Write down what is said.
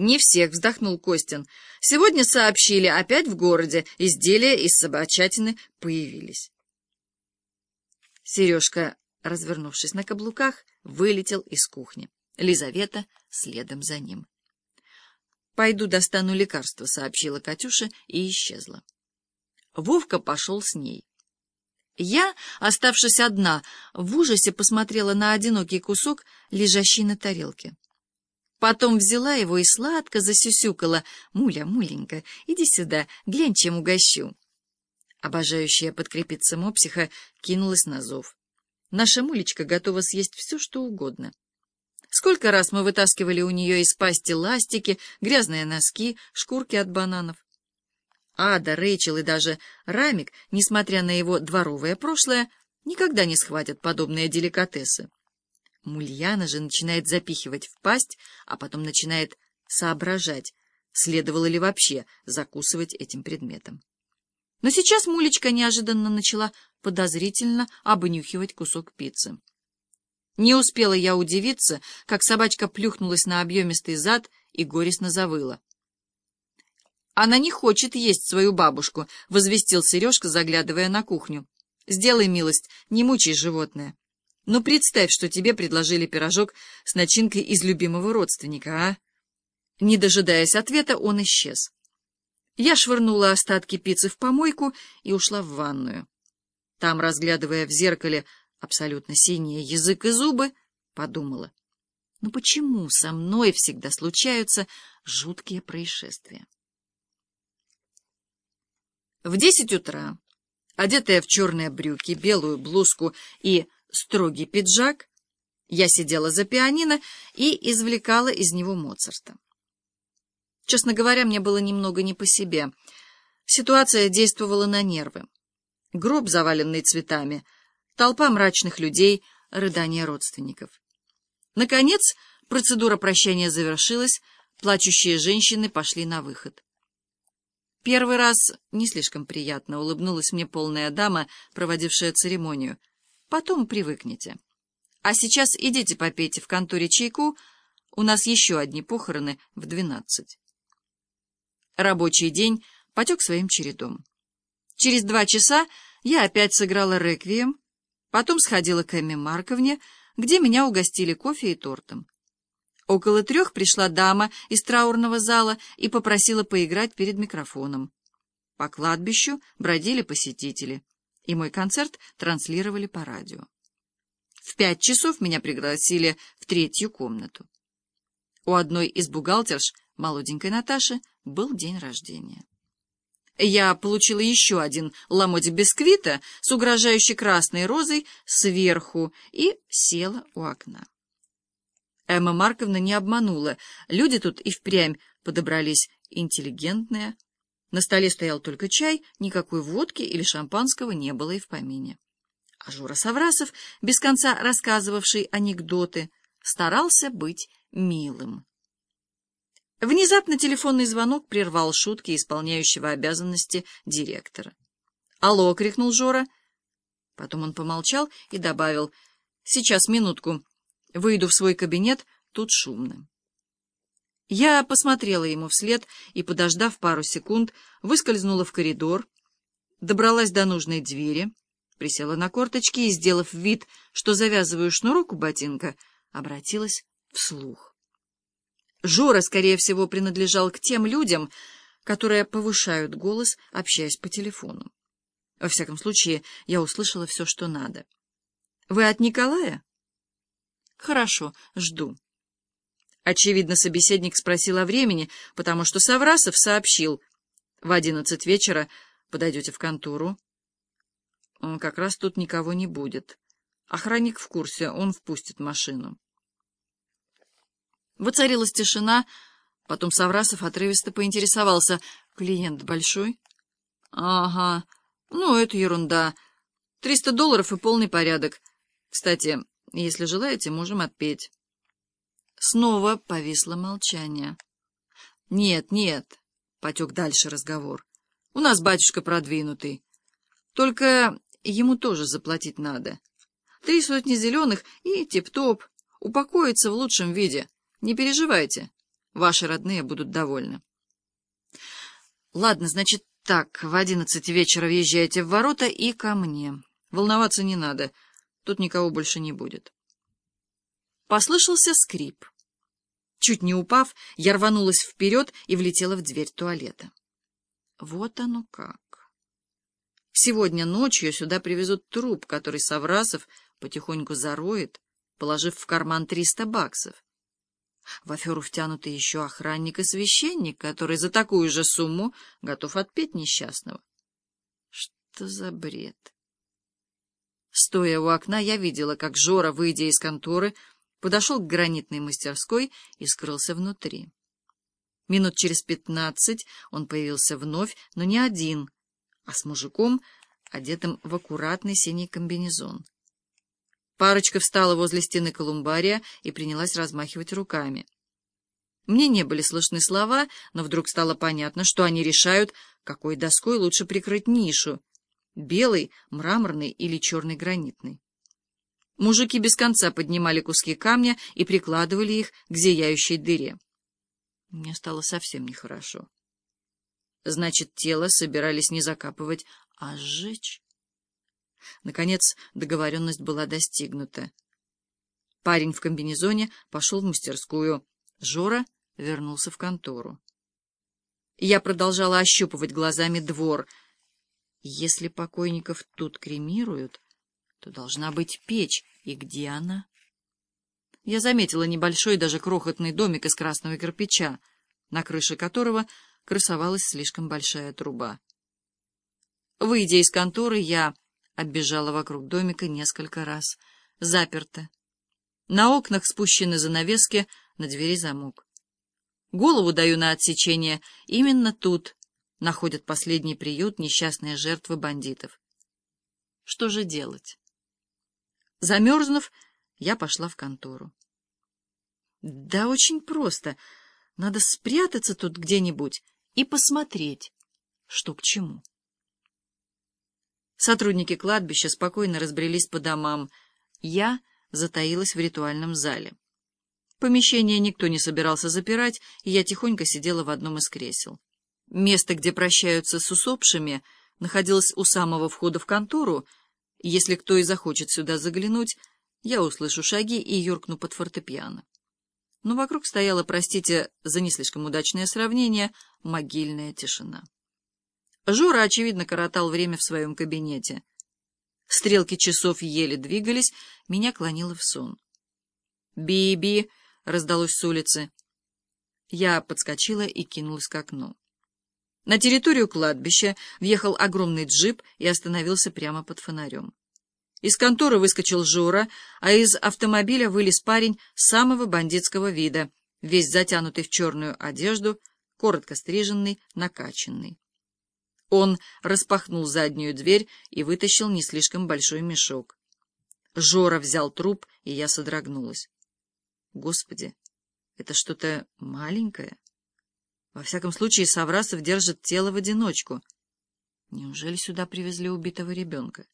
«Не всех», — вздохнул Костин. «Сегодня сообщили, опять в городе изделия из собачатины появились». Сережка, развернувшись на каблуках, вылетел из кухни. Лизавета следом за ним. «Пойду достану лекарство», — сообщила Катюша и исчезла. Вовка пошел с ней. Я, оставшись одна, в ужасе посмотрела на одинокий кусок, лежащий на тарелке. Потом взяла его и сладко засюсюкала. «Муля, муленька, иди сюда, глянь, чем угощу». Обожающая подкрепиться мопсиха кинулась на зов. Наша мулечка готова съесть все, что угодно. Сколько раз мы вытаскивали у нее из пасти ластики, грязные носки, шкурки от бананов. Ада, Рэйчел и даже Рамик, несмотря на его дворовое прошлое, никогда не схватят подобные деликатесы. Мульяна же начинает запихивать в пасть, а потом начинает соображать, следовало ли вообще закусывать этим предметом. Но сейчас Мулечка неожиданно начала подозрительно обнюхивать кусок пиццы. Не успела я удивиться, как собачка плюхнулась на объемистый зад и горестно завыла. «Она не хочет есть свою бабушку», — возвестил Сережка, заглядывая на кухню. «Сделай милость, не мучай животное. Ну, представь, что тебе предложили пирожок с начинкой из любимого родственника, а?» Не дожидаясь ответа, он исчез. Я швырнула остатки пиццы в помойку и ушла в ванную. Там, разглядывая в зеркале абсолютно синие язык и зубы, подумала, ну почему со мной всегда случаются жуткие происшествия? В десять утра, одетая в черные брюки, белую блузку и строгий пиджак, я сидела за пианино и извлекала из него Моцарта. Честно говоря, мне было немного не по себе. Ситуация действовала на нервы. Гроб, заваленный цветами, толпа мрачных людей, рыдания родственников. Наконец, процедура прощания завершилась, плачущие женщины пошли на выход. Первый раз не слишком приятно улыбнулась мне полная дама, проводившая церемонию. Потом привыкнете. А сейчас идите попейте в конторе чайку, у нас еще одни похороны в двенадцать. Рабочий день потек своим чередом. Через два часа я опять сыграла реквием, потом сходила к Эмме Марковне, где меня угостили кофе и тортом. Около трех пришла дама из траурного зала и попросила поиграть перед микрофоном. По кладбищу бродили посетители, и мой концерт транслировали по радио. В пять часов меня пригласили в третью комнату. У одной из бухгалтерш, молоденькой Наташи, был день рождения. Я получила еще один ломоть бисквита с угрожающей красной розой сверху и села у окна. Эмма Марковна не обманула. Люди тут и впрямь подобрались интеллигентные. На столе стоял только чай, никакой водки или шампанского не было и в помине. А Жура Саврасов, без конца рассказывавший анекдоты, старался быть милым. Внезапно телефонный звонок прервал шутки исполняющего обязанности директора. «Алло!» — крикнул Жора. Потом он помолчал и добавил. «Сейчас, минутку. Выйду в свой кабинет, тут шумно». Я посмотрела ему вслед и, подождав пару секунд, выскользнула в коридор, добралась до нужной двери, присела на корточки и, сделав вид, что завязываю шнурок у ботинка, обратилась вслух. Жора, скорее всего, принадлежал к тем людям, которые повышают голос, общаясь по телефону. Во всяком случае, я услышала все, что надо. «Вы от Николая?» «Хорошо, жду». Очевидно, собеседник спросил о времени, потому что Саврасов сообщил. «В одиннадцать вечера подойдете в контору». «Как раз тут никого не будет. Охранник в курсе, он впустит машину». Воцарилась тишина, потом Саврасов отрывисто поинтересовался. «Клиент большой?» «Ага, ну, это ерунда. Триста долларов и полный порядок. Кстати, если желаете, можем отпеть». Снова повисло молчание. «Нет, нет», — потек дальше разговор. «У нас батюшка продвинутый. Только ему тоже заплатить надо. Три сотни зеленых и тип-топ. Упокоится в лучшем виде». Не переживайте. Ваши родные будут довольны. Ладно, значит так, в одиннадцать вечера въезжайте в ворота и ко мне. Волноваться не надо, тут никого больше не будет. Послышался скрип. Чуть не упав, я рванулась вперед и влетела в дверь туалета. Вот оно как. Сегодня ночью сюда привезут труп, который Саврасов потихоньку зароет, положив в карман триста баксов. В аферу втянуты еще охранник и священник, который за такую же сумму готов отпеть несчастного. Что за бред? Стоя у окна, я видела, как Жора, выйдя из конторы, подошел к гранитной мастерской и скрылся внутри. Минут через пятнадцать он появился вновь, но не один, а с мужиком, одетым в аккуратный синий комбинезон. Парочка встала возле стены колумбария и принялась размахивать руками. Мне не были слышны слова, но вдруг стало понятно, что они решают, какой доской лучше прикрыть нишу — белый, мраморный или черный гранитный. Мужики без конца поднимали куски камня и прикладывали их к зияющей дыре. Мне стало совсем нехорошо. Значит, тело собирались не закапывать, а сжечь. Наконец договоренность была достигнута. Парень в комбинезоне пошел в мастерскую. Жора вернулся в контору. Я продолжала ощупывать глазами двор. Если покойников тут кремируют, то должна быть печь. И где она? Я заметила небольшой, даже крохотный домик из красного кирпича, на крыше которого красовалась слишком большая труба. Выйдя из конторы, я оббежала вокруг домика несколько раз. Заперто. На окнах спущены занавески, на двери замок. Голову даю на отсечение. Именно тут находят последний приют несчастные жертвы бандитов. Что же делать? Замерзнув, я пошла в контору. Да очень просто. Надо спрятаться тут где-нибудь и посмотреть, что к чему. Сотрудники кладбища спокойно разбрелись по домам. Я затаилась в ритуальном зале. Помещение никто не собирался запирать, и я тихонько сидела в одном из кресел. Место, где прощаются с усопшими, находилось у самого входа в контору. Если кто и захочет сюда заглянуть, я услышу шаги и юркну под фортепиано. Но вокруг стояла, простите за не слишком удачное сравнение, могильная тишина. Жора, очевидно, коротал время в своем кабинете. Стрелки часов еле двигались, меня клонило в сон. «Би-би!» — раздалось с улицы. Я подскочила и кинулась к окну. На территорию кладбища въехал огромный джип и остановился прямо под фонарем. Из конторы выскочил Жора, а из автомобиля вылез парень самого бандитского вида, весь затянутый в черную одежду, коротко стриженный, накачанный. Он распахнул заднюю дверь и вытащил не слишком большой мешок. Жора взял труп, и я содрогнулась. Господи, это что-то маленькое? Во всяком случае, Саврасов держит тело в одиночку. Неужели сюда привезли убитого ребенка?